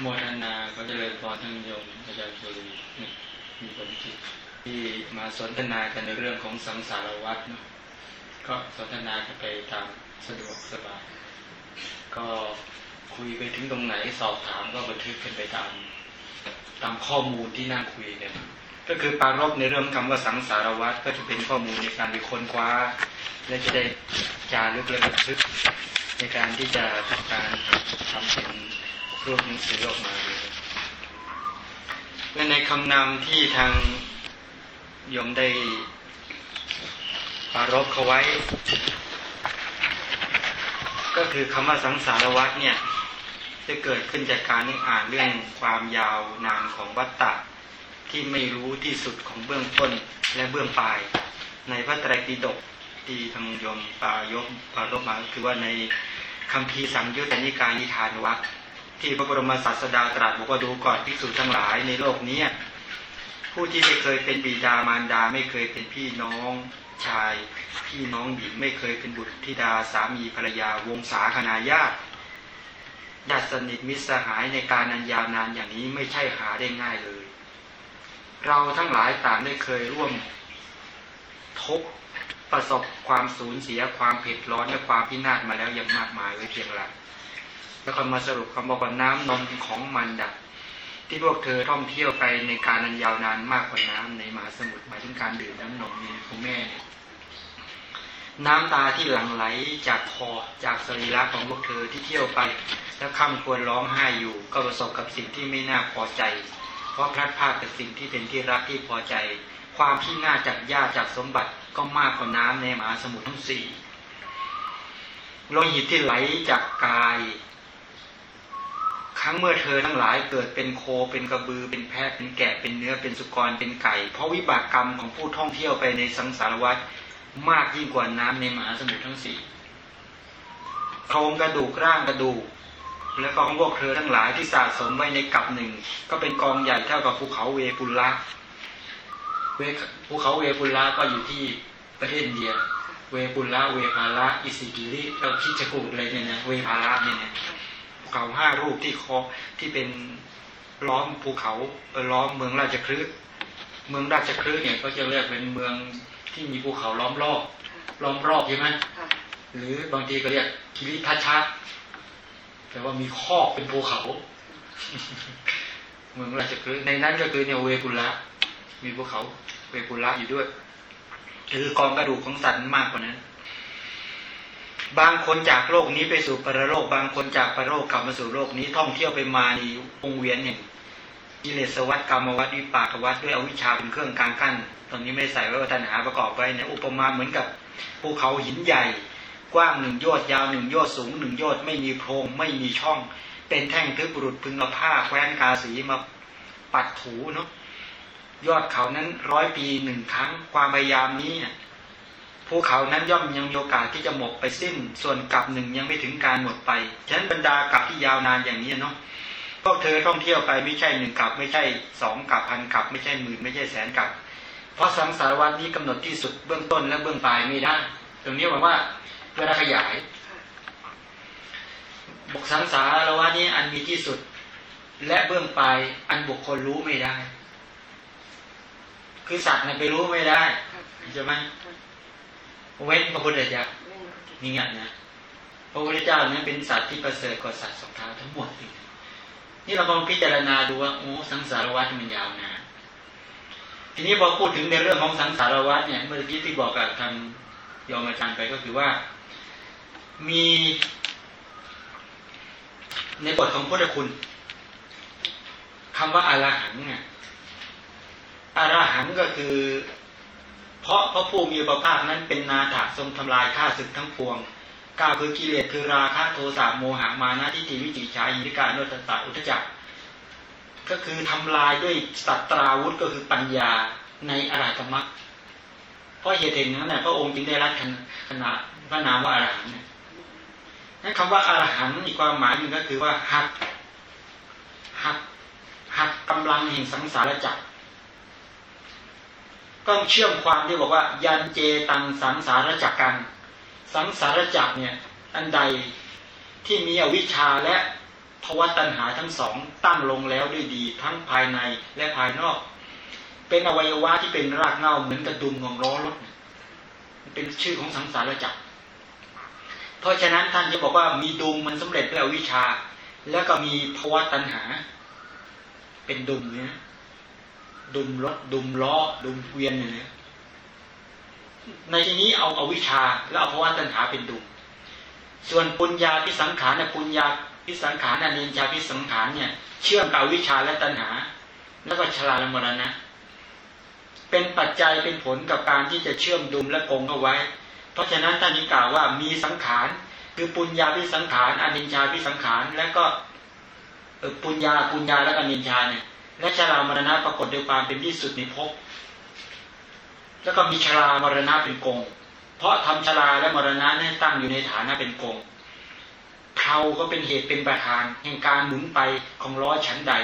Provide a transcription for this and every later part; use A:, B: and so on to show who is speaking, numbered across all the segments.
A: โมทนาก็จะเลยพอทั้งโยมอาจารย์สุรีมีคนที่ที่มาสนทนากันในเรื่องของสังสารวัฏเนาะก็สนทนากันไปตามสะดวกสบาย ก็คุยไปถึงตรงไหนสอบถามก็บันทึกกันไปตามตามข้อมูลที่นั่งคุยกันก็คือปารบในเรื่องคำว่าสังสารวัฏก็จะเป็นข้อมูลในการไปค้นคว้า และจะได้จารึกและบันทึกในการที่จะทำการทำเป็น รูปหนังสือออกมาเลยและในคำนำที่ทางยมได้ปารบเขาไว้ ก็คือคำว่าสังสารวัฏเนี่ยจะเกิดขึ้นจากการที่อ่านเรื่องความยาวนานของวัฏฏะที่ไม่รู้ที่สุดของเบื้องต้นและเบื้องปลาย ในพระไตรปิฎกที่ทางยมปายกปารบมาคือว่าในคำพีสังยุตตนิกายนิทานวัด ที่พระบรมศาสดาตรัสบอกว่าดูก่อนภิกษุทั้งหลายในโลกนี้ผู้ที่ไม่เคยเป็นบิดามารดาไม่เคยเป็นพี่น้องชาย พี่น้องหญิงไม่เคยเป็นบุตรธิดาสามีภรรยาวงศาคณาญาติดัสนิทมิตรสหายในการนันยาวนานอย่างนี้ไม่ใช่หาได้ง่ายเลย เราทั้งหลายต่างได้เคยร่วมทุกประสบความสูญเสียความเผ็ดร้อนและความพินาศมาแล้วอย่างมากมายไว้เพียงไร แล้วก็มาสรุปคำบอกว่าน้ำนมของมันดับที่พวกเธอท่องเที่ยวไปในการนันยาวนานมากกว่าน้ำในมหาสมุทรหมายถึงการดื่มน้ำนมนี่ของแม่ น้ำตาที่หลั่งไหลจากคอจากสรีระของพวกเธอที่เที่ยวไป แล้วคำควรร้องไห้อยู่ ก็ประสบกับสิ่งที่ไม่น่าพอใจ เพราะพลัดพรากกับสิ่งที่เป็นที่รักที่พอใจ ความที่น่าจากญาติจากสมบัติก็มากกว่าน้ำในมหาสมุทรทั้งสี่โลหิตที่ไหลจากกาย ครั้งเมื่อเธอทั้งหลายเกิดเป็นโคเป็นกระบือเป็นแพะเป็นแกะเป็นเนื้อเป็นสุกรเป็นไก่ เพราะวิบากกรรมของผู้ท่องเที่ยวไปในสังสารวัฏมากยิ่งกว่าน้ำในมหาสมุทรทั้งสี่โครงกระดูกร่างกระดูก แล้วก็ของพวกเธอทั้งหลายที่สะสมไว้ในกับหนึ่ง ก็เป็นกองใหญ่เท่ากับภูเขาเวปุลละภูเขาเวปุลละก็อยู่ที่ประเทศอินเดีย เวปุลละเวภาละอิสิกิริเราคิดจะกูดอะไรเนี่ยนะเวภาละเนี่ยนะ เขาห้ารูปที่คอที่เป็นล้อมภูเขาล้อมเมืองราชคฤห์เมืองราชคฤห์เนี่ยก็จะเรียกเป็นเมืองที่มีภูเขาล้อมรอบล้อมรอบใช่ไหมหรือบางทีก็เรียกคิริทัชชะแต่ว่ามีคอกเป็นภูเขา เมืองราชคฤห์ในนั้นก็คือเนี่ยเวปุละมีภูเขาเวปุละอยู่ด้วยคือกองกระดูกของสัตว์มากกว่านั้น บางคนจากโลกนี้ไปสู่ปรโลก บางคนจากปรโลกกลับมาสู่โลกนี้ท่องเที่ยวไปมาในวงเวียนเนี่ยกิเลสวัฏกรรมวัฏวิปากวัฏด้วยอวิชชาเป็นเครื่องกลางกั้น ตรงนี้ไม่ใส่ไว้ว่าตัณหาประกอบไว้เนี่ยอุปมาเหมือนกับภูเขาหินใหญ่ กว้างหนึ่งยอดยาวหนึ่งยอดสูงหนึ่งยอดไม่มีโพรงไม่มีช่อง เป็นแท่งทึบบุรุษพึงเอาผ้าแคว้นกาสีมาปัดถูเนาะยอดเขานั้นร้อยปีหนึ่งครั้งความพยายามนี้ ภูเขานั้นย่อมยังมีโอกาสที่จะหมดไปสิ้น ส่วนกับหนึ่งยังไม่ถึงการหมดไป ฉะนั้นบรรดากับที่ยาวนานอย่างนี้เนาะพวกเธอท่องเที่ยวไปไม่ใช่หนึ่งกับไม่ใช่สองกับพันกับไม่ใช่หมื่นไม่ใช่แสนกับ เพราะสังสารวัตนี้กำหนดที่สุดเบื้องต้นและเบื้องปลายไม่ได้ ตรงนี้หมายว่าเวลาขยายบุกสังสารวัตนี้อันมีที่สุด และเบื้องปลายอันบุคคลรู้ไม่ได้ คือสัตว์เนี่ยไปรู้ไม่ได้ใช่ไหม เว้นพระพุทธเจ้านี่ไงนะพระพุทธเจ้านี่ยเป็นสัตว์ที่ประเสริฐกว่าสัตว์สองเท้าทั้งหมดนี่เราลองพิจารณาดูว่าโอ้สังสารวัฏมันยาวนานทีนี้พอพูดถึงในเรื่องของสังสารวัฏเนี่ย เมื่อกี้ที่บอกกับทางยอมอาจารย์ไปก็คือว่า มีในบทของพุทธคุณคำว่าอารหังเนี่ยอารหังก็คือ เพราะพระผู้มีพระภาคนั้นเป็นนาถาทรงทำลายข้าศึกทั้งปวงกล่าคือกิเลสคือราคะโทสะโมหะมานะทิฏฐิวิจิกิจฉายิริกาโนตตะอุทจักก็คือทำลายด้วยสัตราวุธก็คือปัญญาในอรหัตมรรคเพราะเหตุเองนั้นพระองค์จึงได้รับขนาดพระนามว่าอรหันต์นั้นคำว่าอรหันต์อีกความหมายหนึ่งก็คือว่าหักหักหักกำลังแห่งสังสารจักร ต้องเชื่อมความที่บอกว่า ยันเจตังสังสารจักกัน สังสารจักเนี่ยอันใดที่มีอวิชชาและภาวะตัณหาทั้งสองตั้งลงแล้วด้วยดีทั้งภายในและภายนอก เป็นอวัยวะที่เป็นรากเหง้าเหมือนกระดุมของล้อรถเป็นชื่อของสังสารวัฏเพราะฉะนั้นท่านจะบอกว่ามีดุมมันสำเร็จด้วยอวิชชา แล้วก็มีภาวะตัณหา เป็นดุมเนี่ย ดุมรถดุมล้อ ดุมเวียนเนี่ยในที่นี้เอาเอาวิชา แล้วเอาภาวะตัณหาเป็นดุมส่วนปุญญาพิสังขารเนี่ยปุญญาพิสังขารอนินจาพิสังขารเนี่ย เชื่อมกับวิชาและตัณหา แล้วก็ชราละมรณะเป็นปัจจัยเป็นผลกับการที่จะเชื่อมดุมและกงเอาไว้ เพราะฉะนั้นท่านนี้กล่าวว่ามีสังขาร คือปุญญาพิสังขารอนินชาพิสังขาร และก็ปุญญาปุญญาและอนินชาเนี่ย และชรามรณะปรากฏด้วยความเป็นที่สุดในภพแล้วก็มีชรามรณะเป็นกง เพราะทำชราและมรณะนี่ตั้งอยู่ในฐานะเป็นกงเพาก็เป็นเหตุเป็นประธานแห่งการหมุนไปของร้อยชั้นใด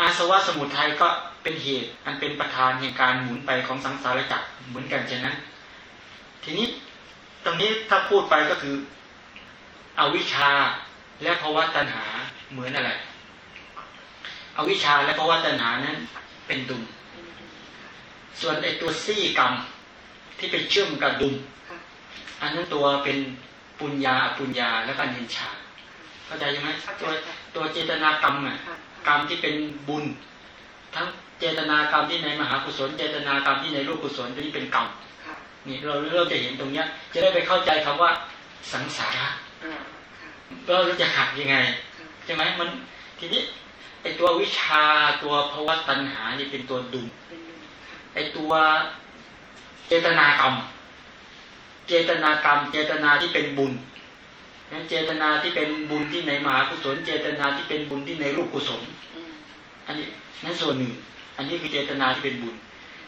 A: อาสวะสมุทัยก็เป็นเหตุอันเป็นประธานแห่งการหมุนไปของสังสารวัฏเหมือนกันเช่นนั้น ทีนี้ตรงนี้ถ้าพูดไปก็คือ อวิชชาและภาวะตัณหาเหมือนอะไร อวิชชาและภาวะตัณหานั้น เป็นดุม ส่วนไอตัวซี่กรรมที่ไปเชื่อมกับดุม อันนั้นตัวเป็นปุญญาปุญญาแล้วก็นินชา เข้าใจไหมตัวตัวเจตนากรรมอะกรรมที่เป็นบุญ ทั้งเจตนากรรมที่ในมหากุศล เจตนากรรมที่ในรูปกุศลตัวนี้เป็นกรรมนี่เราเริ่มจะเห็นตรงเนี้ย จะได้ไปเข้าใจคำว่าสังสาระเราจะหักยังไงใช่ไหมมันทีนี้ ไอตัววิชาตัวภาวะตัณหานี่เป็นตัวดุมไอตัวเจตนากรรม เจตนากรรม เจตนาที่เป็นบุญนั้นเจตนาที่เป็นบุญที่ในมหากุศล เจตนาที่เป็นบุญที่ในรูปกุศล อันนี้นั่นส่วนหนึ่ง อันนี้คือเจตนาที่เป็นบุญ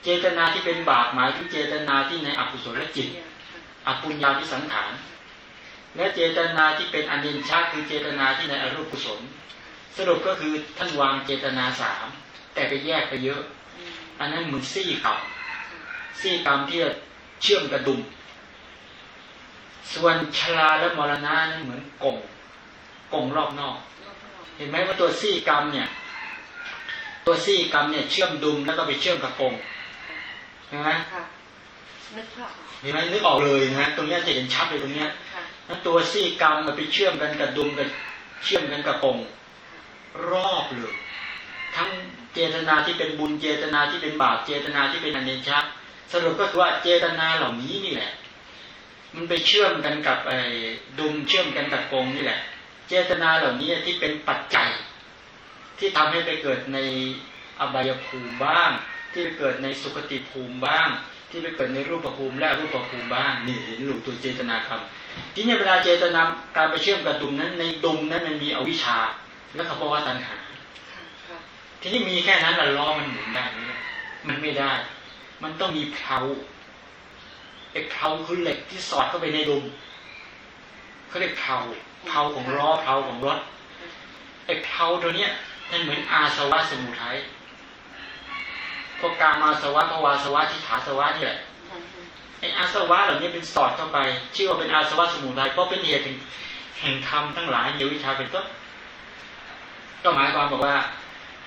A: เจตนาที่เป็นบาปหมายถึงเจตนาที่ในอกุศลและจิต อปุญญาพิสังขาร และเจตนาที่เป็นอนินชาคือเจตนาที่ในอรูปกุศล สรุปก็คือท่านวางเจตนาสามแต่ไปแยกไปเยอะ อันนั้นเหมือนซี่กรรมซี่กรรมที่เชื่อมกระดุม ส่วนชราและมรณะนั้นเหมือนกงกงรอบนอก เห็นไหมว่าตัวซี่กรรมเนี่ย ตัวซี่กรรมเนี่ยเชื่อมดุมแล้วก็ไปเชื่อมกับกงเห็นไหม
B: นึกภาพ
A: เห็นไหมนึกออกเลยนะตรงนี้จะเห็นชัดเลยตรงนี้นั้นตัวซี่กรรมมันไปเชื่อมกันกับดุมกับเชื่อมกันกับกง รอบเลยทั้งเจตนาที่เป็นบุญเจตนาที่เป็นบาปเจตนาที่เป็นอนิจจ์สรุปก็คือว่าเจตนาเหล่านี้นี่แหละ มันไปเชื่อมกันกับไอ้ดุมเชื่อมกันกับกงนี่แหละ เจตนาเหล่านี้ที่เป็นปัจจัย ที่ทำให้ไปเกิดในอบายภูมิบ้าง ที่ไปเกิดในสุคติภูมิบ้าง ที่ไปเกิดในรูปภูมิและรูปภูมิบ้างนี่เห็นหลุตัวเจตนาคำที่ในเวลาเจตนาการไปเชื่อมกับดุมนั้นในดุมนั้นมันมีอวิชชา และเขาบอกว่าตัณหา ทีนี้มีแค่นั้นละล้อมันหมุนได้ไหมมันไม่ได้ มันต้องมีเพลาไอ้เพลาคือเหล็กที่สอดเข้าไปในดุมเขาเรียกเพลาเพลาของล้อเพลาของรถไอ้เพลาตัวเนี้ยนั่นเหมือนอาสวะสมุทัยพวกกามาสวะภวาสวะทิฏฐาสวะนี่แหละไอ้อาสวะเหล่านี้เป็นสอดเข้าไป ชื่อว่าเป็นอาสวะสมุทัยเพราะเป็นเหตุแห่งธรรมทั้งหลายเยวิชาเป็นต้น ก็หมายความบอกว่า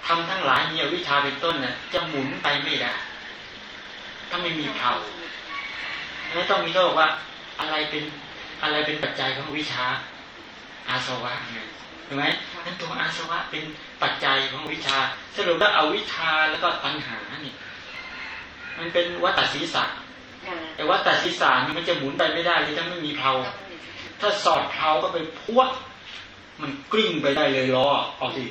A: ทำทั้งหลายเยวิชาเป็นต้นน่ะจะหมุนไปไม่ได้ถ้าไม่มีเขาแล้วต้องมีโลกว่า อะไรเป็นอะไรเป็นปัจจัยของวิชาอาสวะเนี่ยถูกไหมนั่นตัวอาสวะเป็นปัจจัยของวิชา สรุปแล้วเอาวิชาแล้วก็ปัญหานี่มันเป็นวัตศีสะแต่วัตศีสานี่มันจะหมุนไปไม่ได้เลยถ้าไม่มีเพลาถ้าสอดเพลาก็ไปพวก มันกลิ้งไปได้เลยล้อเอาสิ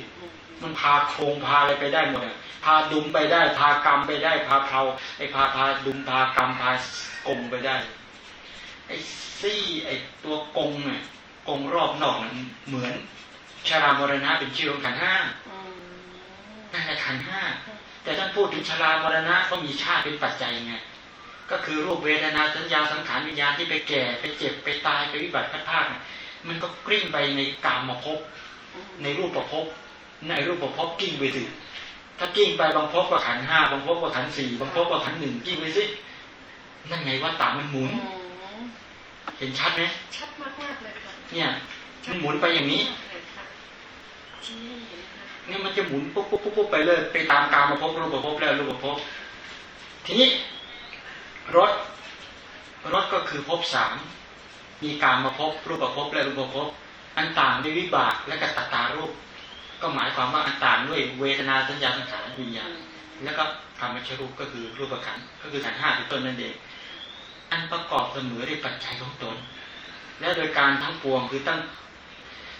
A: มันพาโครงพาอะไรไปได้หมดอะพาดุมไปได้ พากรรมไปได้ พาเพลาไอ้พาพาดุมพากรรมพากลมไปได้ไอ้ซี่ไอ้ตัวกงเนี่ยกงรอบนอกมันเหมือนชารามรณะเป็นชื่อของขันห้านั่นแหละขันห้าแต่ท่านพูดถึงชารามรณะก็มีชาติเป็นปัจจัยไงก็คือรูปเวทนาสัญญาสังขารวิญญาณที่ไปแก่ไปเจ็บไปตายไปวิบัติพัดพาด มันก็กลิ้งไปในกามมาพบ ในรูปประพบ ในรูปประพบกิ้งไปสิถ้ากิ้งไปบางพบก็ขันห้าบางพบก็ขันสี่บางพบก็ขันหนึ่งกิ้งไปสินั่นไงว่าตามันหมุน เห็นชัดไหม
B: ชัดมากมากเลยค่ะ
A: เนี่ยมันหมุนไปอย่างนี้
B: ชี้ให้เห็นค่ะ
A: เนี่ยมันจะหมุนปุ๊บปุ๊บปุ๊บปุ๊บไปเลยไปตามกามมาพบรูปภพแล้วรูปภพทีนี้รถรถก็คือภพสาม มีการมาพบรูปภพบและรูปภพบอันต่างด้วยวิบากและกัตตารูป ก็หมายความว่าอันต่างด้วยเวทนาสัญญาสังขารวิญญาณแล้วก็กรรมชรูปก็คือรูปขันก็คือขันห้าเป็นต้นนั่นเองอันประกอบเสมอด้วยปัจจัยของตน และโดยการทั้งปวงคือตั้ง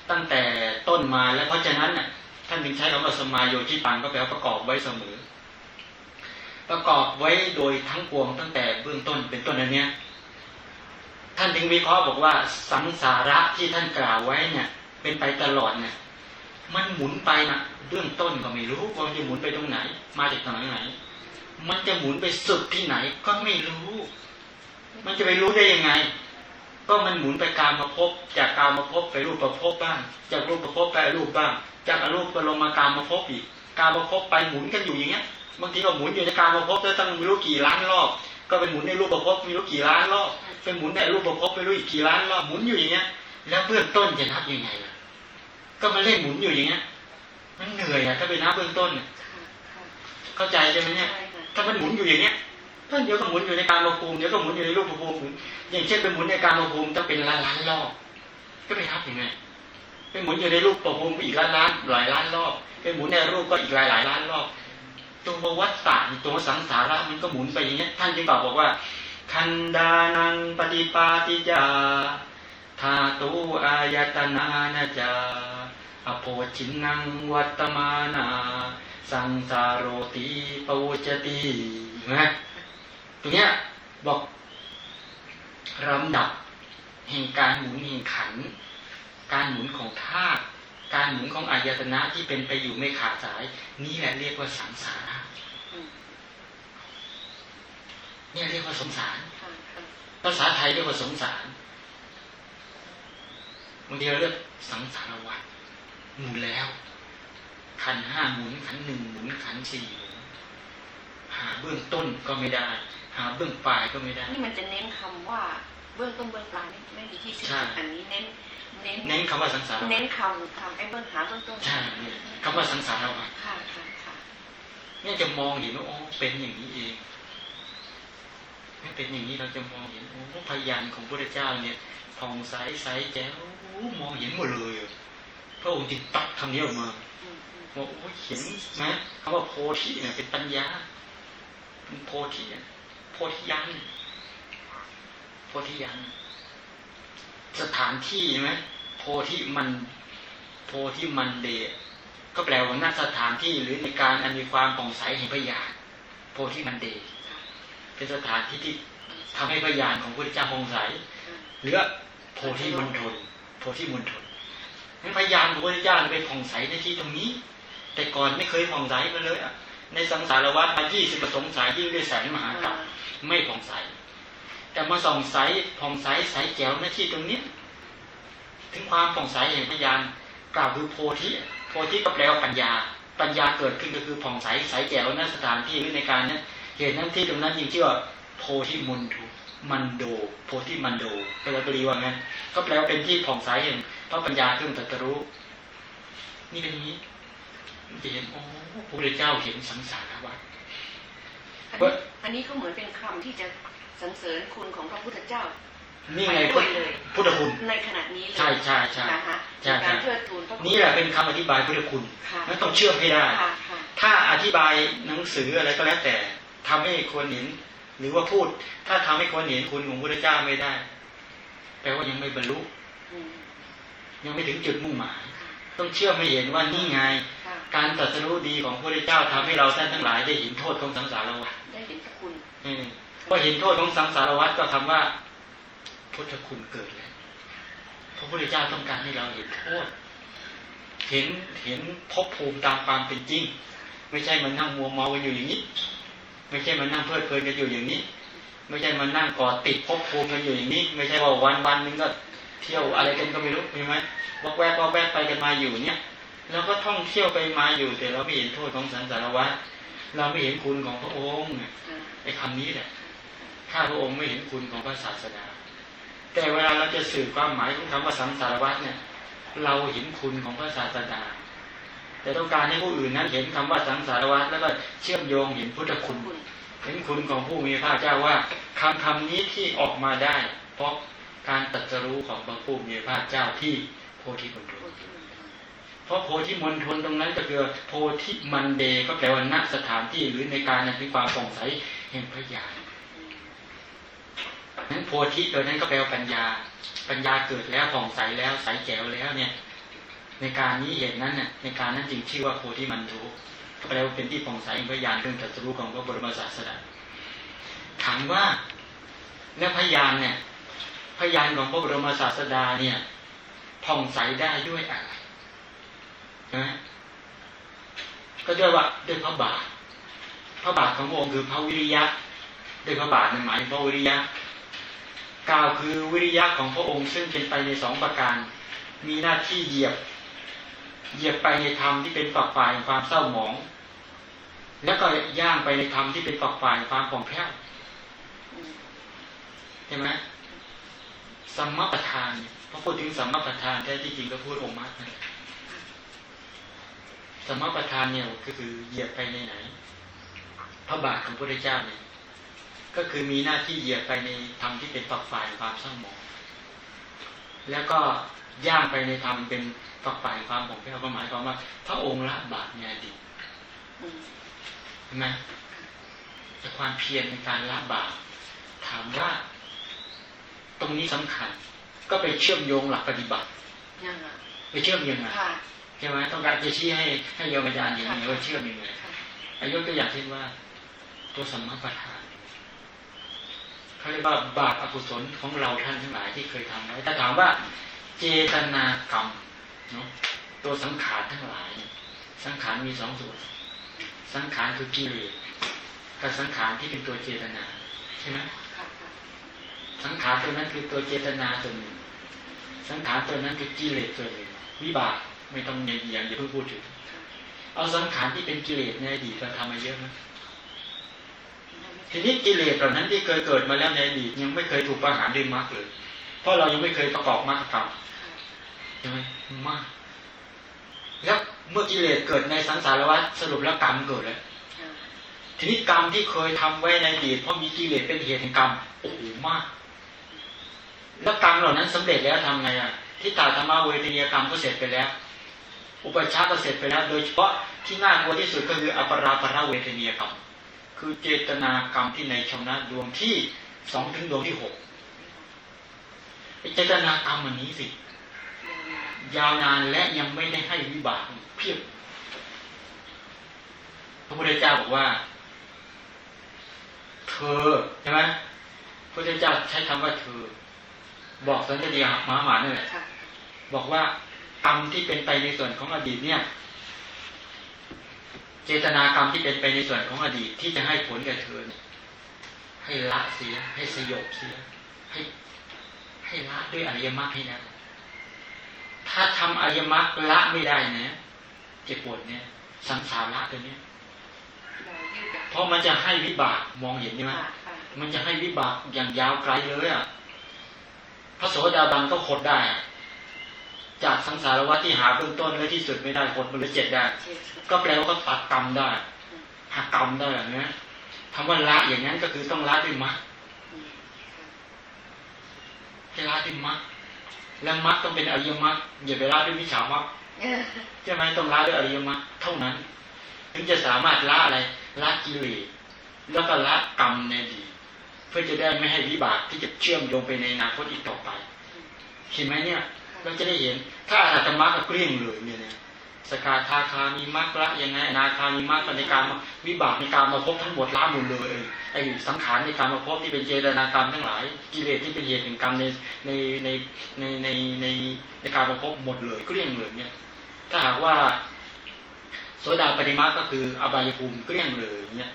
A: ตั้งแต่ต้นมาแล้วเพราะฉะนั้นน่ะท่านถึงใช้คำว่าสมายโยชิตังก็แปลว่าประกอบไว้เสมอ ประกอบไว้โดยทั้งปวงตั้งแต่เบื้องต้นเป็นต้นอันเนี้ย ท่านถึงวิเคราะห์บอกว่าสังสาระที่ท่านกล่าวไว้เนี่ย เป็นไปตลอดเนี่ยมันหมุนไปนะเบื้องต้นก็ไม่รู้ว่าจะหมุนไปตรงไหน มาจากตรงไหน มันจะหมุนไปสุดที่ไหนก็ไม่รู้ มันจะไปรู้ได้ยังไง ก็มันหมุนไปการมาพบจากการมาพบไปรูปประพบบ้าง จากรูปประพบไปอรูปบ้าง จากอรูปก็ลงมาการมาพบอีก การมาพบไปหมุนกันอยู่อย่างเงี้ยบางทีก็หมุนอยู่ในการมาพบแล้วตั้งไม่รู้กี่ล้านรอบ ก็เป็นหมุนในรูปประพบไม่รู้กี่ล้านรอบ เป็นหมุนในรูปประพบไม่รู้อีกกี่ล้านรอบหมุนอยู่อย่างเงี้ย แล้วเบื้องต้นจะนับยังไงล่ะก็มาเล่นหมุนอยู่อย่างเงี้ย มันเหนื่อยอะถ้าไปนับเบื้องต้นเข้าใจใช่ไหมเนี่ยถ้ามันหมุนอยู่อย่างเนี้ยท่านเดี๋ยวก็หมุนอยู่ในการมาภูมิเดี๋ยวก็หมุนอยู่ในรูปภูมิอย่างเช่นเป็นหมุนในการมาภูมิต้องเป็นล้านล้านรอบก็ไม่ทับยังไงเป็นหมุนอยู่ในรูปประภูมิอีกล้านล้านหลายล้านรอบเป็นหมุนในรูปก็อีกหลายหลายล้านรอบตัววัฏฏะตัวสังสาระมันก็หมุนไปอย่างเงี้ยท่านจึงบอกบอกว่า คันดานังปฏิปาติจาธาตุอายตนานาจาอโภชินังวัตมานา สังสารโรติปวจติเห็นไหมตรงเนี้ยบอกลำดับแห่งการหมุนแห่งขัน การหมุนของธาตุการหมุนของอายตนะที่เป็นไปอยู่ไม่ขาดสาย นี่แหละเรียกว่าสังสาระ เนี่ยเรียกว่าสงสาร
B: ค่ะค่ะ
A: ภาษาไทยเรียกว่าสงสารบางทีเราเรียกสังสารวัฏหมุนแล้ว ขันธ์ห้าหมุนขันธ์หนึ่งหมุนขันธ์สี่หมุนหาเบื้องต้นก็ไม่ได้ หาเบื้องปลายก็ไม่ได้
B: นี่มันจะเน้นคำว่าเบื้องต้นเบื้องปลายไม่ไม่มีที่สิ้น
A: ใช่
B: สุดอันนี้เน้นเน้น
A: เน้นคำว่าสังสารวัฏ
B: เน้นคำคำไอ้เบื้องหาเบื้องต้น
A: ใช่เนี่ยคำว่าสังสารวัฏ
B: ค่ะค่ะค่ะ
A: เนี่ยจะมองเห็นว่าอ๋อเป็นอย่างนี้เอง เป็นอย่างนี้เราจะมองเห็นโอ้พยานของพระเจ้าเนี่ยผ่องใสใสแจ๋วมองเห็นหมดเลยพระองค์จึงตัดคำนี้ออกมา
B: อืมอืม
A: ว่าโอ้เห็นไหมคำว่าโพธิเนี่ยเป็นปัญญาเป็นโพธิโพธิยันโพธิยันสถานที่ใช่ไหมโพธิมันโพธิมันเดก็แปลว่านักสถานที่หรือในการอันมีความผ่องใสแห่งพยานโพธิมันเดช เป็นสถานที่ที่ทำให้พยานของพระพุทธเจ้าผ่องใส
B: ค่ะ
A: หรือโพธิมณฑลโพธิมณฑลนั้นพยานของพระพุทธเจ้าเป็นผ่องใสในที่ตรงนี้ แต่ก่อนไม่เคยผ่องใสมาเลยอะในสังสารวัฏมายี่สิบประสงสายยิ่งด้วยแสงมหากรัปไม่ผ่องใส แต่มาส่องใสผ่องใสใสแจ๋วในที่ตรงนี้ ถึงความผ่องใสแห่งพยานกล่าวคือโพธิโพธิก็แปลว่าปัญญา ปัญญาเกิดขึ้นก็คือผ่องใสใสแจ๋วในสถานที่หรือในการเนี้ย เหตุนั้นที่ตรงนั้นยิ่งชื่อว่าโพธิมณฑลมันโด โพธิมันโดแปลว่าบรีว่างั้น ก็แปลว่าเป็นที่ผ่องใสแห่งพระปัญญาเครื่องตรัสรู้ นี่เป็นอย่างนี้จะเห็นโอ้พระพุทธเจ้าเห็นสังสารวัฏ
B: อันนี้อันนี้ก็เหมือนเป็นคำที่จะสรรเสริญคุณของพระพุทธเจ้า
A: นี่ไง
B: ไปด้วยเลย
A: พุทธคุณ
B: ในขณะนี้เลย
A: ใช่ใช่ใช่
B: นะคะ
A: ใช่
B: ในการเทิดทูนพระคุณ
A: นี่แหละเป็นคำอธิบายพุทธคุณ
B: ค่ะ
A: นั่นต้องเชื่อมให้ได้
B: ค่ะค่ะ
A: ถ้าอธิบายหนังสืออะไรก็แล้วแต่ ทำให้คนเห็น หรือว่าพูด ถ้าทำให้คนเห็นคุณของพระเจ้าไม่ได้ แปลว่ายังไม่บรรลุ
B: อืม
A: ยังไม่ถึงจุดมุ่งหมาย
B: ค่ะ
A: ต้องเชื่อมให้เห็นว่านี่ไง
B: ค่ะ
A: การตรัสรู้ดีของพระเจ้าทำให้เราท่านทั้งหลายได้เห็นโทษของสังสารวัฏ
B: ได้เห็นพระคุณ
A: อืมพอเห็นโทษของสังสารวัฏก็คำว่าพุทธคุณเกิดแล้วพระพุทธเจ้าต้องการให้เราเห็นโทษ เห็นเห็นภพภูมิตามความเป็นจริง ไม่ใช่มานั่งมัวเมากันอยู่อย่างนี้ ไม่ใช่มานั่งเพลิดเพลินกันอยู่อย่างนี้ ไม่ใช่มานั่งกอดติดภพภูมิกันอยู่อย่างนี้ ไม่ใช่ว่าวันวันหนึงก็เที่ยวอะไรกันก็ไม่รู้ใช่ไหมวอกแวกวอกแวกไปกันมาอยู่เนี่ยเราก็ท่องเที่ยวไปมาอยู่แต่เราไม่เห็นโทษของสังสารวัฏเราไม่เห็นคุณของพระองค์ไอ้คำนี้แหละถ้าพระองค์ไม่เห็นคุณของพระศาสดา แต่เวลาเราจะสื่อความหมายของคำว่าสังสารวัฏเนี่ย เราเห็นคุณของพระศาสดา แต่ต้องการให้ผู้อื่นนั้นเห็นคำว่าสังสารวัฏแล้วก็เชื่อมโยงเห็นพุทธคุณ
B: คุณ
A: เห็นคุณของผู้มีพระเจ้าว่าคำคำนี้ที่ออกมาได้ เพราะการตรัสรู้ของพระผู้มีพระเจ้าที่โพธิมณฑลเพราะโพธิมณฑลตรงนั้นก็คือโพธิมันเดก็แปลว่าณสถานที่หรือในการนั้นเป็นความสงสัยแห่งพระญาณนั้นโพธิตัวนั้นก็แปลว่าปัญญา ปัญญาเกิดแล้วผ่องใสแล้วใสแจ๋วแล้วเนี่ย ในการนี้เหตุนั้นเนี่ยในการนั้นจึงชื่อว่าโพธิมันทุแปลว่าเป็นที่ผ่องใสแห่งพระญาณเรื่องตรัสรู้ของพระบรมศาสดาถามว่าแล้วพยานเนี่ยพยานของพระบรมศาสดาเนี่ยผ่องใสได้ด้วยอะไรนะก็เรียว่าด้วยพระบาท พระบาทของพระองค์คือพระวิริยะด้วยพระบาทในหมายพระวิริยะกล่าวคือวิริยะของพระองค์ซึ่งเป็นไปในสองประการ มีหน้าที่เหยียบ เหยียบไปในธรรมที่เป็นฝักฝ่ายความเศร้าหมอง แล้วก็ย่างไปในธรรมที่เป็นฝักฝ่ายความผ่องแผ้วใช่ไหมสัมมาประธานพอพูดถึงสัมมาประธานแท้ที่จริงก็พูดองค์มรรคนั่นแหละสมประทานเนี่ยก็คือเหยียบไปในไหน พระบาทของพระพุทธเจ้าเนี่ยก็คือมีหน้าที่เหยียบไปในธรรมที่เป็นฝักฝ่ายความเศร้าหมอง แล้วก็ย่างไปในธรรมเป็น ฝักฝ่ายความของแพ้วก็หมายความว่า พระองค์ละบาปในอดีตใช่ไหมแต่ความเพียรในการละบาปถามว่า ตรงนี้สำคัญ ก็ไปเชื่อมโยงหลักปฏิบัติ
B: ยังอะ
A: ไปเชื่อมยังไง
B: ค่ะ
A: ใช่ไหมต้องการจะชี้ให้ให้โยมอาจารย์เห็นว่าเชื่อมยังไง
B: ค่ะ
A: อายุตัวอย่างเช่นว่า ตัวสัมมาประธานเขาเรียกว่าบาปอกุศลของเราท่านทั้งหลายที่เคยทำไว้ถ้าถามว่า เจตนากรรม เนาะตัวสังขารทั้งหลายเนี่ยสังขารมีสองส่วน สังขารคือกิเลสกับสังขารที่เป็นตัวเจตนาใช่ไหมสังขารตัวนั้นคือตัวเจตนาส่วนหนึ่งสังขารตัวนั้นคือกิเลสส่วนหนึ่งวิบากไม่ต้องอย่าอย่าอย่าเพิ่งพูดถึง เอาสังขารที่เป็นกิเลสในอดีตเราทำมาเยอะนะทีนี้กิเลสเหล่านั้นที่เคยเกิดมาแล้วในอดีตยังไม่เคยถูกประหารด้วยมรรคเลย เพราะเรายังไม่เคยประกอบมรรคกรรม ช่ไหมมาก แล้วเมื่อกิเลสเกิดในสังสารวัฏสรุปแล้วกรรมเกิดแล้วทีนี้กรรมที่เคยทำไว้ในอดีตเพราะมีกิเลสเป็นเหตุแห่งกรรมโอ้โหมาก แล้วกรรมเหล่านั้นสำเร็จแล้วทำไงอะที่ตาธรรมเวทียกรรมก็เสร็จไปแล้ว อุปชาก็เสร็จไปแล้ว โดยเฉพาะที่น่ากลัวที่สุดก็คืออปราปราเวทียกรรม คือเจตนากรรมที่ในชำนะดวงที่สองถึงดวงที่หกเจตนากรรมอันนี้สิ ยาวนานและยังไม่ได้ให้วิบากเพียบพระพุทธเจ้าบอกว่า เธอใช่ไหมพระพุทธเจ้าใช้คำว่าเธอ บอกสันติยามหาหมาเนี่ยแหละ
B: ค่ะ
A: บอกว่ากรรมที่เป็นไปในส่วนของอดีตเนี่ย เจตนากรรมที่เป็นไปในส่วนของอดีตที่จะให้ผลแก่เธอเนี่ยให้ละเสีย ให้สยบเสีย ให้ ให้ละด้วยอริยมรรคให้นะ ถ้าทำอริยมรรคละไม่ได้นะเจ็บปวดเนี่ย สังสาระตัวเนี้ย
B: เพ
A: ราะมันจะให้วิบากมองเห็นใช่ไหมมันจะให้วิบากอย่างยาวไกลเลยอะพระโสดาบันก็ขดได้ จากสังสารวัฏที่หาเบื้องต้นและที่สุดไม่ได้ขดมันเลือเจ็ดได้ ก็แปลว่าก็ตัดกรรมได้หักกรรมได้แบบนี้คำว่าละอย่างนั้นก็คือต้องละด้วยมรรค
B: อืมค่ะ
A: ให้ละด้วยมรรค แล้วมรรคต้องเป็นอริยมรรคอย่าไปละด้วยวิชามรรคใช่ไหมต้องละด้วยอริยมรรคเท่านั้น ถึงจะสามารถละอะไรละกิเลสแล้วก็ละกรรมในดี เพื่อจะได้ไม่ให้วิบากที่จะเชื่อมโยงไปในอนาคตอีกต่อไป เห็นไหมเนี่ย เราจะได้เห็น ถ้าอาตมรรคเกลี้ยงเลยเนี่ยนะ สกาทาคามีมรรคละยังไงนาคามีมรรคในการวิบากในการมาพบทั้งหมดละหมดเลยไอ้สังขารในการมาพบที่เป็นเจตนากรรมทั้งหลายกิเลสที่เป็นเหตุแห่งกรรมในในในในในในในการมาพบหมดเลยเกลี้ยงเลยเนี่ยถ้าหากว่าโสดาปฏิมาก็คืออบายภูมิเกลี้ยงเลยเนี่ย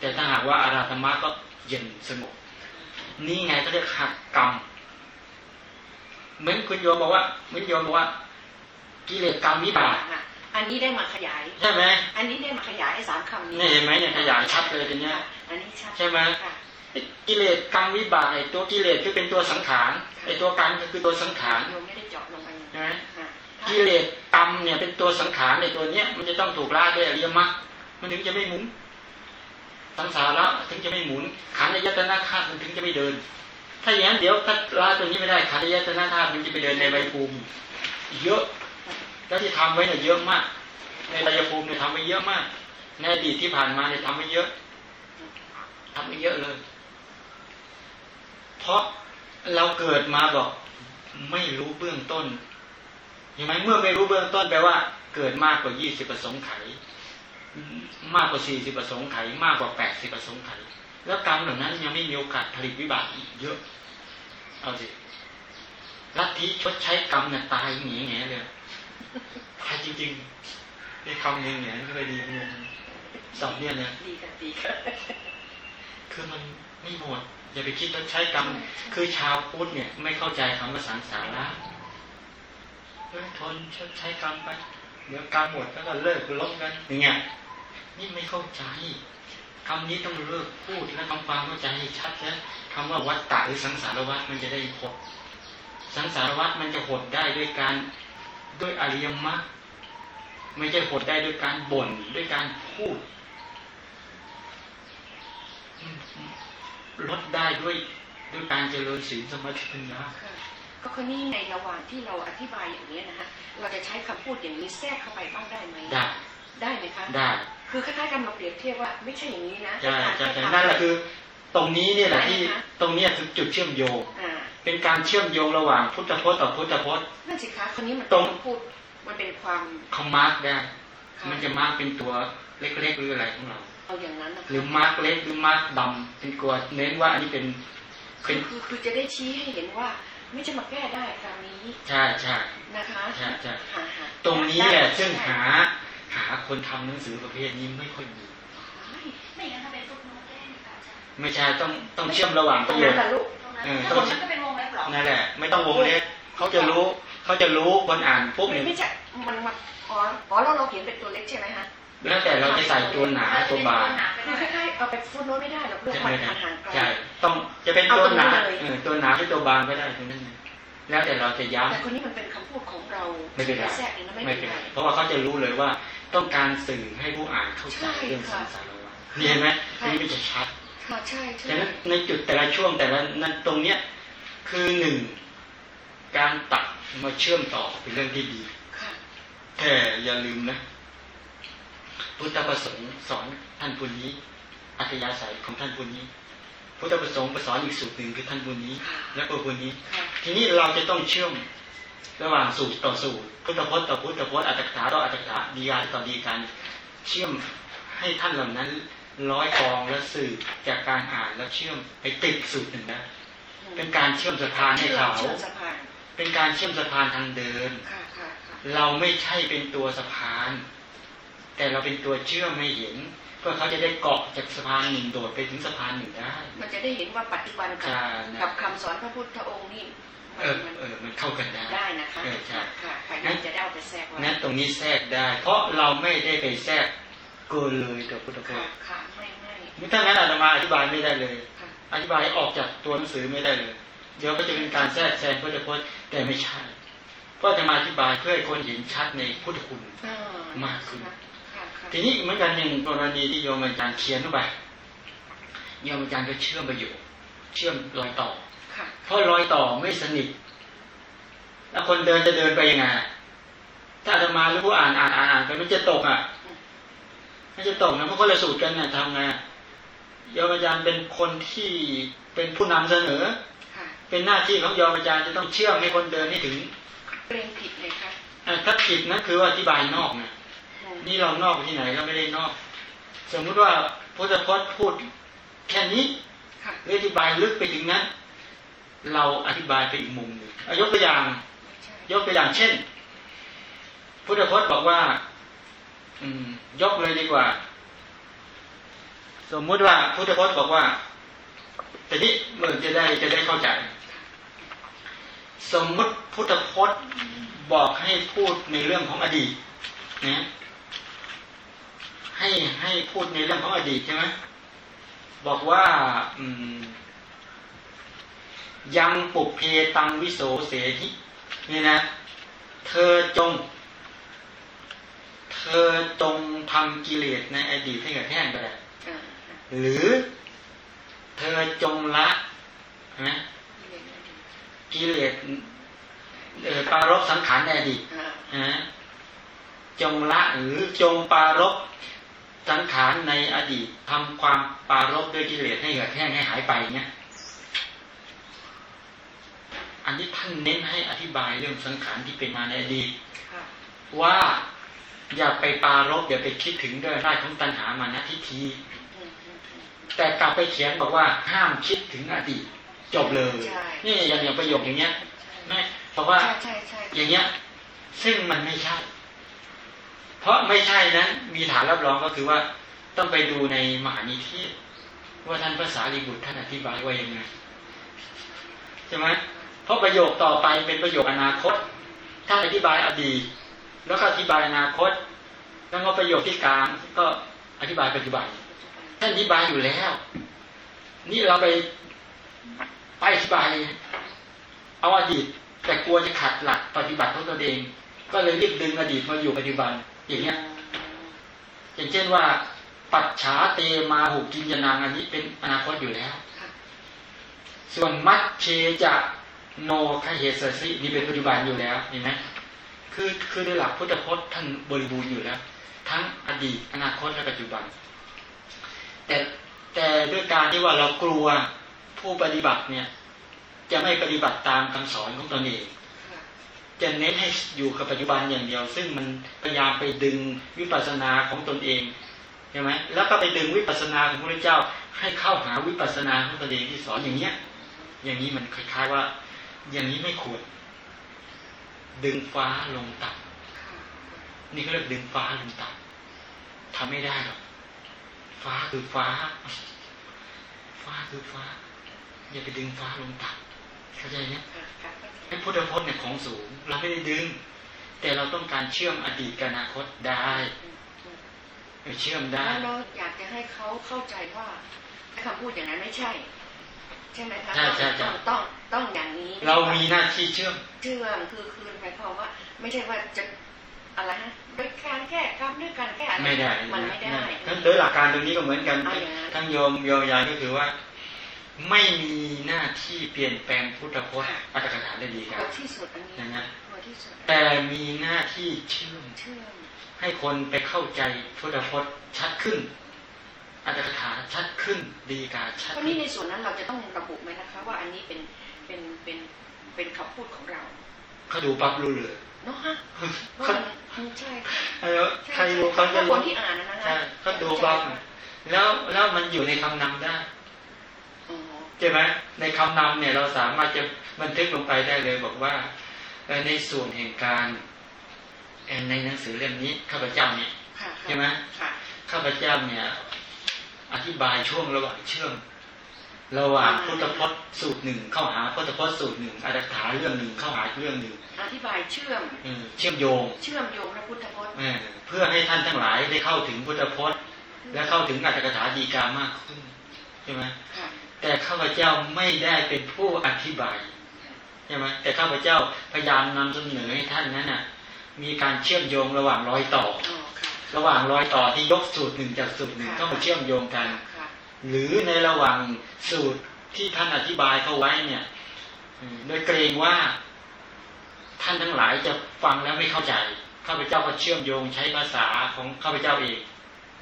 A: แต่ถ้าหากว่าอาราธรรมะก็เย็นสงบนี่ไงก็เรียกหักกรรมเหมือนคุณโยมบอกว่าเหมือนโยมบอกว่า กิเลสกรรมวิบาก
B: ค่ะอันนี้ได้มาขยาย
A: ใช่ไหม
B: อันนี้ได้มาขยายไอ้สามคำนี้
A: นี่เห็นไหมเนี่ยขยายชัดเลยทีเนี้ย
B: ค่ะอันนี้ชัด
A: ใช่ไหม
B: ค่ะ
A: ไอ้กิเลสกรรมวิบากไอ้ตัวกิเลสคือเป็นตัวสังขารไอ้ตัวกรรมก็คือตัวสังขาร
B: โยมไม่ได้เจาะลงไปอย่าง
A: ใช่ไหม
B: ค่ะ
A: กิเลสกรรมเนี่ยเป็นตัวสังขารในตัวเนี้ยมันจะต้องถูกละด้วยอริยมรรคมันถึงจะไม่หมุนสังสาระถึงจะไม่หมุนขันธ์ยตนาธาตุมันถึงจะไม่เดิน ถ้าอย่างนั้นเดี๋ยวถ้าละตัวนี้ไม่ได้ขันธ์ยตนาธาตุมันจะไปเดินในใบภูมิเยอะ แล้วที่ทำไว้เนี่ยเยอะมาก ในใบภูมิเนี่ยทำไว้เยอะมากในอดีตที่ผ่านมาเนี่ยทำไว้เยอะทำไว้เยอะเลย เพราะเราเกิดมาบอก ไม่รู้เบื้องต้นเห็นไหมเมื่อไม่รู้เบื้องต้นแปลว่า เกิดมากกว่ายี่สิบประสงค์ไข มากกว่าสี่สิบประสงค์ไข มากกว่าแปดสิบประสงค์ไข แล้วกรรมเหล่านั้นยังไม่มีโอกาสผลิตวิบากอีกเยอะ เอาสิลัทธิชดใช้กรรมเนี่ยตายหนีแง่เลย ตายจริงๆในคำนี้เนี่ยไม่ค่อยดีเนี่ยสองเนี่ยเนี่ย
B: ดีค่ะดีค่ะ
A: คือมันไม่หมด อย่าไปคิดว่าใช้กรรม คือชาวพุทธเนี่ย ไม่เข้าใจคำว่าสังสาระเฮ้ยทนชดใช้กรรมไป เดี๋ยวกรรมหมดแล้วก็เลิกลบกันอย่างเงี้ยนี่ไม่เข้าใจคำนี้ต้องเลิกพูดและทำความเข้าใจให้ชัดแล้วคำว่าวัฏฏะหรือสังสารวัฏมันจะได้หดสังสารวัฏมันจะหดได้ด้วยการ ด้วยอริยมรรคไม่ใช่หดได้ด้วยการบ่นด้วยการพูดลดได้ด้วยด้วยการเจริญศีลสมาธิปัญญา
B: ค่ะก็คนนี้ในระหว่างที่เราอธิบายอย่างนี้นะฮะเราจะใช้คำพูดอย่างนี้แทรกเข้าไปบ้างได้ไหม
A: ได้
B: ได้ไหมคะ
A: ได้
B: คือคล้ายๆกันมาเปรียบเทียบว่า ไม่ใช่อย่างนี้นะ
A: ใช่ใช่
B: แต่
A: ใช่
B: ทำ
A: นั่นแหละคือ ตรงนี้เนี่ยแหละที่
B: ได้ไหมคะ
A: ตรงเนี้ยคือจุดเชื่อมโยง
B: อ่า
A: เป็นการเชื่อมโยงระหว่างพุทธพจน์ต่อพุทธพจน์
B: นั่นสิคะคนนี้มัน
A: ตรง
B: พูดมันเป็นความ
A: เขามาร์กได้
B: ค่ะ
A: มันจะมาร์กเป็นตัวเล็กๆหรืออะไรของเรา
B: เอาอย่างนั้นนะ
A: หรือมาร์กเล็กหรือมาร์กดำเป็นตัวเน้นว่าอันนี้เป็นเป็
B: คือนคือคือจะได้ชี้ให้เห็นว่า ไม่ใช่มาแก้ได้คราวนี้
A: ใช่ใช่
B: นะคะ
A: ใช่ใช่
B: หาหา
A: ตรงนี้แหละ
B: ได้
A: ซึ่ง
B: ใช่
A: หาหาคนทำหนังสือประเภทนี้ไม่ค่อยมี
C: ไม่ ไม่
A: ใช่ต้องต้องเชื่อมระหว่าง
B: ต
A: ป
B: ร
A: ระ
B: ง
A: โย
B: นั้
A: คนน์
B: แหละลูก
C: ตรงนั้น
A: เออ
C: ถ้าผมมันก็เป็นวงเล็บหรอ
A: นั่นแหละไม่ต้องวงเล็บเขาจะรู้เขาจะรู้คนอ่านปุ๊บ
B: ไม่
A: เนี่ย
B: ไม่ใช่มันมันอ๋ออ๋อเราเราเขียนเป็นตัวเล็กใช่ไหมฮะ
A: แล้วแต่เราจะใส่ตัวหนาตัวบาง
B: คือคล้ายๆเอาไปฟุตโน้ตไม่ได้หรอกเรื่องมัน
A: ใช่
B: อาหารไกล
A: ใช่ต้องจะเป็นตัวหนา
B: เอาตรงนี้เลย
A: เออตัวหนาหรือตัวบางก็ได้ตรงนั้นนะแล้วแต่เราจะย้ำ
B: แต่คนนี้มันเป็นคำพูดของเรา
A: ไม่เป็นไร
B: แทรกนี่นะไม่
A: ไม่
B: เป็
A: เป็นน
B: ไร
A: ไรเพราะว่าเขาจะรู้เลยว่าต้องการสื่อให้ผู้อ่านเข้าใจ
B: ใช่
A: เรื่อง
B: ค่ะ
A: สังสารวัฏนี่เห็นไหมอันนี้มันจะชัด
B: ค่ะ ใช่ใช่
A: ฉะนั้นในจุดแต่ละช่วงแต่ละนั้นตรงเนี้ยคือหนึ่งการตัดมาเชื่อมต่อเป็นเรื่องที่ดี
B: ค่ะ
A: แต่อย่าลืมนะ พุทธประสงค์สอนท่านผู้นี้ อัธยาศัยของท่านผู้นี้ พุทธประสงค์ประสอนอีกสูตรหนึ่งคือท่านผู้นี้
B: ค่ะ
A: และผู้ผู้นี้
B: ค่ะ
A: ทีนี้เราจะต้องเชื่อมระหว่างสูตรต่อสูตรพุทธพจน์ต่อพุทธพจน์อัตถกถาต่ออัตถกถาดีกาต่อดีการเชื่อมให้ท่านเหล่านั้น ร้อยกองและสืบจากการอ่านแล้วเชื่อมไปติดสูตรหนึ่งได้เป็นการเชื่อมสะพานให้เขา
B: เชื่อมสะพาน
A: เป็นการเชื่อมสะพานทางเดิน
B: ค่ะค่ะค่ะ
A: เราไม่ใช่เป็นตัวสะพาน แต่เราเป็นตัวเชื่อมไม่เห็น เพื่อเขาจะได้เกาะจากสะพานหนึ่งโดดไปถึงสะพานหนึ่งได้
B: มันจะได้เห็นว่าปัจจุบันกับ
A: ใช่นะ
B: กับคำสอนพระพุทธองค์นี่มั
A: เออ
B: มัน
A: เออมันเข้ากันได้
B: ได้นะคะ
A: เออใช่
B: ค่ะค่ะยังจะได้เอาไปแทรกไว้
A: นั้นตรงนี้แทรกได้ เพราะเราไม่ได้ไปแทรก เกินเลยกับพุทธพ
B: ค่ะ
A: จน์
B: ค่ะไม่ไม่
A: ถ้างั้นอาตมาอธิบายไม่ได้เลย อธิบายออกจากตัวหนังสือไม่ได้เลย เดี๋ยวก็จะเป็นการแทรกแซงพุทธพจน์แต่ไม่ใช่เพราะจะมาอธิบายเพื่อให้คนเห็นชัดในพุทธคุณมากขึ้น ทีนี้เหมือนกันอย่งกรณีที่โยมอาจารย์เขียนเข้าไปโยมอาจารย์ก็เชื่อมประโยชน์เชื่อมรอยต่อเพราะรอยต่อไม่สนิทแล้วคนเดินจะเดินไปยังไงถ้าอาตมาหรือผู้อ่านอ่านอ่านอ่านไปมันจะตกอะ มันจะตกนะเพราะคนละสูตรกันเนี่ยทำไงโยมอาจารย์เป็นคนที่เป็นผู้นำเสนอ
B: ค่ะ
A: เป็นหน้าที่ของโยมอาจารย์จะต้องเชื่อมให้คนเดินให้ถึง
B: เกรงผิดเลยค่ะ
A: อะถ้าผิดนั่นคือว่าอธิบายนอกไง
B: อืม
A: นี่เรานอกที่ไหนเราไม่ได้นอก สมมุติว่าพุทธพจน์พูดแค่นี้
B: ค่ะ
A: หรืออธิบายลึกไปถึงนั้น เราอธิบายไปอีกมุมหนึ่งอะยกตัวอย่าง
B: ใช่
A: ยกตัวอย่างเช่น พุทธพจน์บอกว่าอืม ยกเลยดีกว่า สมมุติว่าพุทธพจน์บอกว่าแต่นี้เมื่อจะได้จะได้เข้าใจ สมมุติพุทธพจน์บอกให้พูดในเรื่องของอดีตนะให้ให้พูดในเรื่องของอดีตใช่ไหมบอกว่าอืมยังปุเพตังวิโสเสหินี่นะ เธอจง เธอจงทำกิเลสในอดีตให้เกิดแห้งก็ได้
B: อ่า
A: หรือเธอจงละนะ
B: กิเลสนั่นเอง
A: กิเลสเอ่อปรารบสังขารในอดีต
B: อ่า
A: นะจงละหรือจงปรารบสังขารในอดีตทำความปรารบด้วยกิเลสให้เกิดแห้งให้หายไปเนี่ยอันนี้ท่านเน้นให้อธิบายเรื่องสังขารที่เป็นมาในอดีต
B: ค่ะ
A: ว่า อย่าไปปรารบอย่าไปคิดถึงด้วยได้ของตัณหามานะทิฏฐิ
B: อืมอืมอืม
A: แต่กลับไปเขียนบอกว่าห้ามคิดถึงอดีตจบเลย
B: ใช่
A: นี่อย่างอย่างประโยคอย่างเงี้ย
B: ใช่
A: ไม่เพราะว่า
B: ใช่ใช่
A: อย่างเงี้ย ซึ่งมันไม่ใช่ เพราะไม่ใช่นั้น มีฐานรับรองก็คือว่า ต้องไปดูในมหานิเทศว่าท่านภาษาลีบุตรท่านอธิบายว่ายังไงใช่ไหมเพราะประโยคต่อไปเป็นประโยคอนาคตท่านอธิบายอดีต แล้วก็อธิบายอนาคต แล้วก็ประโยคที่กลางก็อธิบายปัจจุบันท่านอธิบายอยู่แล้ว นี่เราไปไปอธิบายเอาอดีต แต่กลัวจะขัดหลักปฏิบัติของตัวเอง ก็เลยรีบดึงอดีตมาอยู่ปัจจุบัน อย่างเงี้ยอย่างเช่นว่า ปัจฉาเตมาหุกินยนางอันนี้เป็นอนาคตอยู่แล้ว ส่วนมัชเชจะโนคเหสสินี่เป็นปัจจุบันอยู่แล้วเห็นไหม คือคือในหลักพุทธพจน์ท่านบริบูรณ์อยู่แล้ว ทั้งอดีตอนาคตและปัจจุบัน แต่แต่ด้วยการที่ว่าเรากลัวผู้ปฏิบัติเนี่ย จะไม่ปฏิบัติตามคำสอนของตนเองจะเน้นให้อยู่กับปัจจุบันอย่างเดียว ซึ่งมันพยายามไปดึงวิปัสสนาของตนเองใช่ไหมแล้วก็ไปดึงวิปัสสนาของพระเจ้า ให้เข้าหาวิปัสสนาของตนเองที่สอนอย่างเนี้ย อย่างนี้มันคล้ายๆว่า อย่างนี้ไม่ควร ดึงฟ้าลงต่
B: ค่ะำ
A: นี่เขาเรียกดึงฟ้าลงต่ำทำไม่ได้หรอกฟ้าคือฟ้า ฟ้าคือฟ้า อย่าไปดึงฟ้าลงต่ำเข้าใจไหม
B: ค่ะค่ะ
A: ไอ้พุทธพจน์เนี่ยของสูง เราไม่ได้ดึง แต่เราต้องการเชื่อมอดีตกับอนาคตได้
B: อืมอืม
A: เออเชื่อมได้
B: แล้วเราอยากจะให้เขาเข้าใจว่าคำพูดอย่างนั้นไม่ใช่ ใช่ไหมคะ
A: ใช่ใช่ใช่
B: ต้องต้องต้องอย่างนี้
A: เรามีหน้าที่เชื่อม
B: เชื่อมคือคือหมายความว่า ไม่ใช่ว่าจะอะไรฮะโดยการแก้กรรมด้วยการแก้อะไร
A: ไม่ได้
B: มันไม่ได้
A: ทั้งโดยหลักการตรงนี้ก็เหมือนกัน
B: เอาอย่างนั้น
A: ทั้งโยมโยมยายก็คือว่า ไม่มีหน้าที่เปลี่ยนแปลงพุทธพจน์อัตถกถาได้ดีกัน
B: เอาที่สุดอันนี้
A: นะฮะ
B: เอาที่สุด
A: แต่มีหน้าที่เชื่อม
B: เชื่อม
A: ให้คนไปเข้าใจพุทธพจน์ชัดขึ้น อัตถกถาชัดขึ้นดีกาชัด
B: เพราะ
A: ขึ้
B: นี่
A: น
B: ในส่วนนั้นเราจะต้องระบุไหมนะคะ ว่าอันนี้เป็นเป็นเป็นเป็นคำพูดของเรา
A: เขาดูปั๊บรู้เลย
B: เนาะฮะว่า
A: เขา
B: มันใช่ค่ะ
A: แล้วใครรู้เขาจะ
B: ถ้าค
A: รู้
B: นที่อ่านนะนะ
A: ใช่เขาดูปั๊บแล้วแล้วมันอยู่ในคำนำได้
B: อ๋อ
A: ใช่ไหมในคำนำเนี่ยเราสามารถจะบันทึกลงไปได้เลยบอกว่าเอ่อในส่วนแห่งการเอ่อในหนังสือเล่มนี้ข้าพเจ้าเนี่ย
B: ค่ะค่ะ
A: ใช่ไหม
B: ค่ะ
A: ข้าพเจ้าเนี่ย อธิบายช่วงระหว่างเชื่อมระหว่างพุทธพจน์สูตรหนึ่งเข้าหาพุทธพจน์สูตรหนึ่งอัตถกถาเรื่องหนึ่งเข้าหาเรื่องหนึ่ง
B: อธิบายเชื่อม
A: เออเชื่อมโยง
B: เชื่อมโยงพระพุทธพจน์
A: เออเพื่อให้ท่านทั้งหลายได้เข้าถึงพุทธพจน์ และเข้าถึงอัตถกถาดีกามากขึ้นใช่ไหม
B: ค่ะ
A: แต่ข้าพเจ้าไม่ได้เป็นผู้อธิบายใช่ไหมแต่ข้าพเจ้าพยายามนำเสนอให้ท่านนั้นน่ะ มีการเชื่อมโยงระหว่างรอยต่อ
B: อ๋อค่ะ
A: ระหว่างรอยต่อที่ยกสูตรหนึ่งจากสูตรหนึ่งเข้ามาเชื่อมโยงกัน
B: ค่ะ
A: หรือในระหว่างสูตรที่ท่านอธิบายเขาไว้เนี่ยอืมโดยเกรงว่าท่านทั้งหลายจะฟังแล้วไม่เข้าใจข้าพเจ้าก็เชื่อมโยงใช้ภาษาของข้าพเจ้าเอง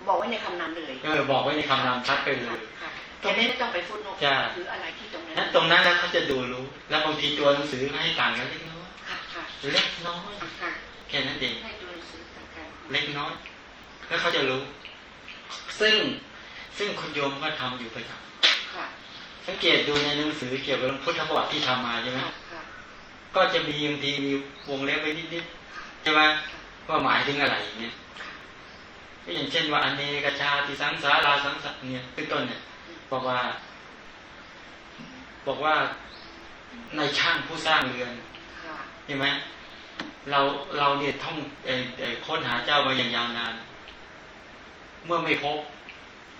B: บอกไว้ในคำนำเลย
A: เออบอกไว้ในคำนำชัดไปเลย
B: ค่ะแต่ไม่ต้องไปฟุตโนต
A: ใช่
B: หรืออะไรที่ตรงนั้น
A: นั้นตรงนั้นแล้วเขาจะดูรู้ แล้วบางทีตัวหนังสือให้ต่างกันเล็กน้อย
B: ค่ะค่ะ
A: เล็กน้อย
B: ค่ะ
A: แค่นั้นเอง
B: ให้ตัวหนังสือต่างกัน
A: เล็กน้อย แล้วเขาจะรู้ ซึ่งซึ่งคุณโยมก็ทำอยู่ประจ
B: ค่ะำ
A: สังเกตดูในหนังสือเกี่ยวกับพุทธประวัติที่ทำมาใช่ไหม
B: ค่ะค่ะ
A: ก็จะมีบางทีมีวงเล็บไว้นิดๆใช่ไหมว่าหมายถึงอะไรอย่างเงี้ยก็อย่างเช่นว่าอเนกชาติสังสาราสังสารเนี่ยเป็นต้นเนี่ยบอกว่า บอกว่าในช่างผู้สร้างเรือน
B: ค่ะ
A: เห็นไหมเราเราเนี่ยท่องเอ่อเอ่อค้นหาเจ้ามาอย่างยาวนาน เมื่อไม่พบ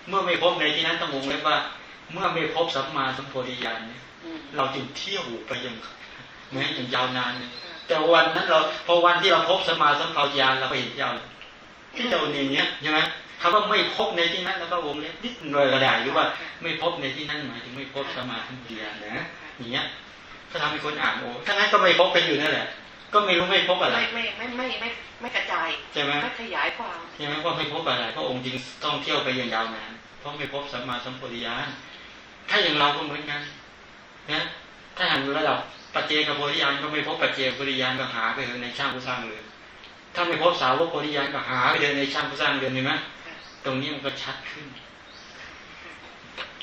A: เมื่อไม่พบในที่นั้นต้องวงเล็บว่า เมื่อไม่พบสัมมาสัมโพธิญาณเนี่ย
B: อืม
A: เราจึงเที่ยวไปอย่างแม้อย่างยาวนานเลย
B: ค่ะ
A: แต่วันนั้นเราพอวันที่เราพบสมาสัมภาวญาณเราก็เห็นเจ้าเลยที่เจ้าเนี่ยเนี้ยใช่ไหมคำว่าไม่พบในที่นั้นแล้วก็วงเล็บนิดหน่อยก็ได้หรือว่าไม่พบในที่นั้นหมายถึงไม่พบสมาสัมภาวญาณนะอย่างเงี้ยก็ทำให้คนอ่านโอ้ถ้างั้นก็ไม่พบกันอยู่นั่นแหละ ก็ไม่รู้ไม่พบอะไร
B: ไม่ไม่ไม่ไม่ไม่ไม่กระจาย
A: ใช่ไหม
B: ไม่ขยายความ
A: ใช่ไหมว่าไม่พบอะไรพระองค์จึงท่องเที่ยวไปอย่างยาวนานเพราะไม่พบสัมมาสัมปวิญาณถ้าอย่างเราก็เหมือนกันนะถ้าหันระดับปัจเจกโพธิญาณก็ไม่พบปัจเจกโพธิญาณก็หาไปเถอะในช่างผู้สร้างเรือนถ้าไม่พบสาวกโพธิญาณก็หาไปเดินในช่างผู้สร้างเรือนเห็นไหมตรงนี้มันก็ชัดขึ้น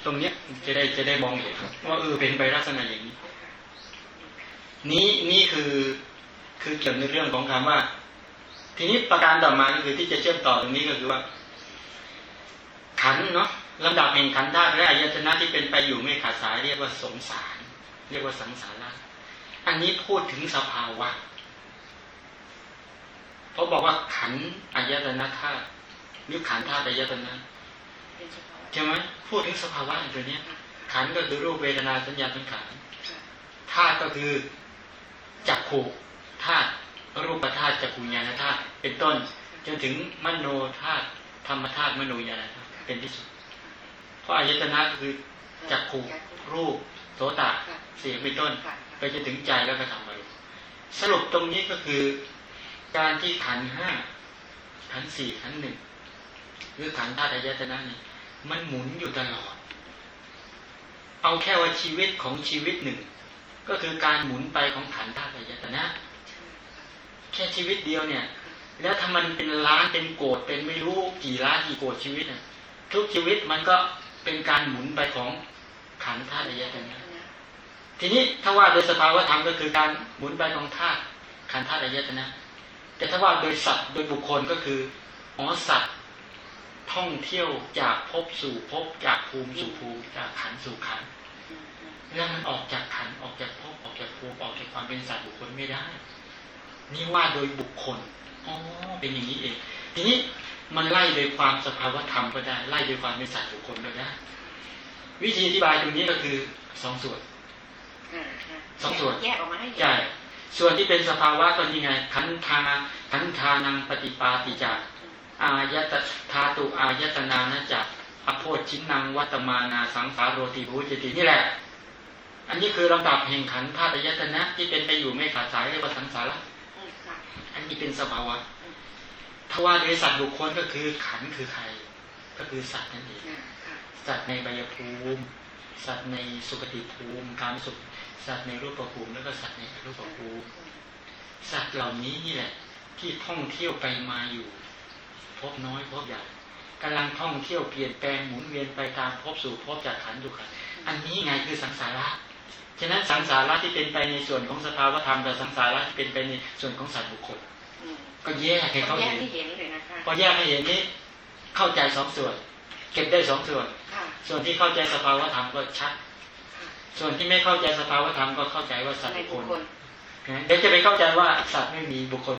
A: ตรงเนี้ยจะได้จะได้มองเห็นว่าเออเป็นไปลักษณะอย่างนี้ นี้นี่คือ คือเกี่ยวในเรื่องของคำว่า ทีนี้ประการต่อมาก็คือที่จะเชื่อมต่อตรงนี้ก็คือว่า ขันเนาะลำดับแห่งขันธาตุและอายตนะที่เป็นไปอยู่ไม่ขาดสายเรียกว่าสงสาร เรียกว่าสังสาระอันนี้พูดถึงสภาวะเพราะบอกว่าขันอายตนะธาตุหรือขันธาตุอายตนะ
B: เป็นสภาวะ
A: ใช่ไหมพูดถึงสภาวะตัวเนี้ย ขันก็คือรูปเวทนาสัญญาสังขารธาตุก็คือจักขู่ ธาตุรูปธาตุจักขุญาณธาตุเป็นต้น จนถึงมโนธาตุธรรมธาตุมโนญาณธาตุเป็นที่สุด เพราะอายตนะคือจักขู่รูปโสตะเสียงเป็นต้น ไปจนถึงใจแล้วก็ทำอารมณ์สรุปตรงนี้ก็คือ การที่ขันห้าขันสี่ขันหนึ่งหรือขันธาตุอายตนะนี่มันหมุนอยู่ตลอด เอาแค่ว่าชีวิตของชีวิตหนึ่ง ก็คือการหมุนไปของขันธาตุอายตนะ แค่ชีวิตเดียวเนี่ย แล้วถ้ามันเป็นล้านเป็นโกดเป็นไม่รู้กี่ล้านกี่โกดชีวิตน่ะทุกชีวิตมันก็เป็นการหมุนไปของขันธาตุอายตนะทีนี้ถ้าว่าโดยสภาวธรรมก็คือการหมุนไปของธาตุขันธาตุอายตนะ แต่ถ้าว่าโดยสัตว์โดยบุคคลก็คืออ๋อสัตว์ท่องเที่ยวจากภพสู่ภพจากภูมิสู่ภูมิจากขันสู่ขันแล้วมันออกจากขันออกจากภพออกจากภูมิออกจากความเป็นสัตว์บุคคลไม่ได้ นี่ว่าโดยบุคคลอ๋อเป็นอย่างนี้เอง ทีนี้มันไล่โดยความสภาวธรรมก็ได้ ไล่โดยความเป็นสัตว์บุคคลก็ได้ วิธีอธิบายตรงนี้ก็คือสองส่วน
B: อ่าอ่า
A: สองส่วน
B: แยกออกมาให้เห็น
A: ใช่ส่วนที่เป็นสภาวะก็ยังไงขันธาขันธานังปฏิปาติจาอายตธาตุอายตนานะจักอโพชินังวัตมานาสังสารโรติภูจตินี่แหละ อันนี้คือลำดับแห่งขันธ์ธาตุอายตนะที่เป็นไปอยู่ไม่ขาดสายเรียกว่าสังสาระ
B: อืมค่ะ
A: อันนี้เป็นสภาวะถ้าว่าโดยสัตว์บุคคลก็คือขันธ์คือใคร ก็คือสัตว์นั่นเอง
B: อ่าค่ะ
A: สัตว์ในใบยภูมิ สัตว์ในสุคติภูมิการสุขสัตว์ในรูปภูมิแล้วก็สัตว์ในอรูปภูมิ สัตว์เหล่านี้นี่แหละ ที่ท่องเที่ยวไปมาอยู่ พบน้อยพบใหญ่กำลังท่องเที่ยวเปลี่ยนแปลงหมุนเวียนไปตามพบสู่พบจากขันธ์อยู่ขันธ์อันนี้ไงคือสังสาระ ฉะนั้นสังสาระที่เป็นไปในส่วนของสภาวธรรมกับสังสาระที่เป็นไปในส่วนของสัตว์บุคคล
B: อืม
A: ก็แยกให้เขา
B: แยก
A: เห็น
B: ที่เห็นเลยนะคะ
A: พอแยกให้เห็นนี้เข้าใจสองส่วน เก็บได้สองส่วน
B: ค่ะ
A: ส่วนที่เข้าใจสภาวธรรมก็ชัด
B: ค่ะ
A: ส่วนที่ไม่เข้าใจสภาวธรรมก็เข้าใจว่าสัตว์
B: ใน
A: บุค
B: บุค
A: ค
B: ค
A: ล
B: ล
A: นะเดี๋ยวจะไปเข้าใจว่าสัตว์ไม่มีบุคคล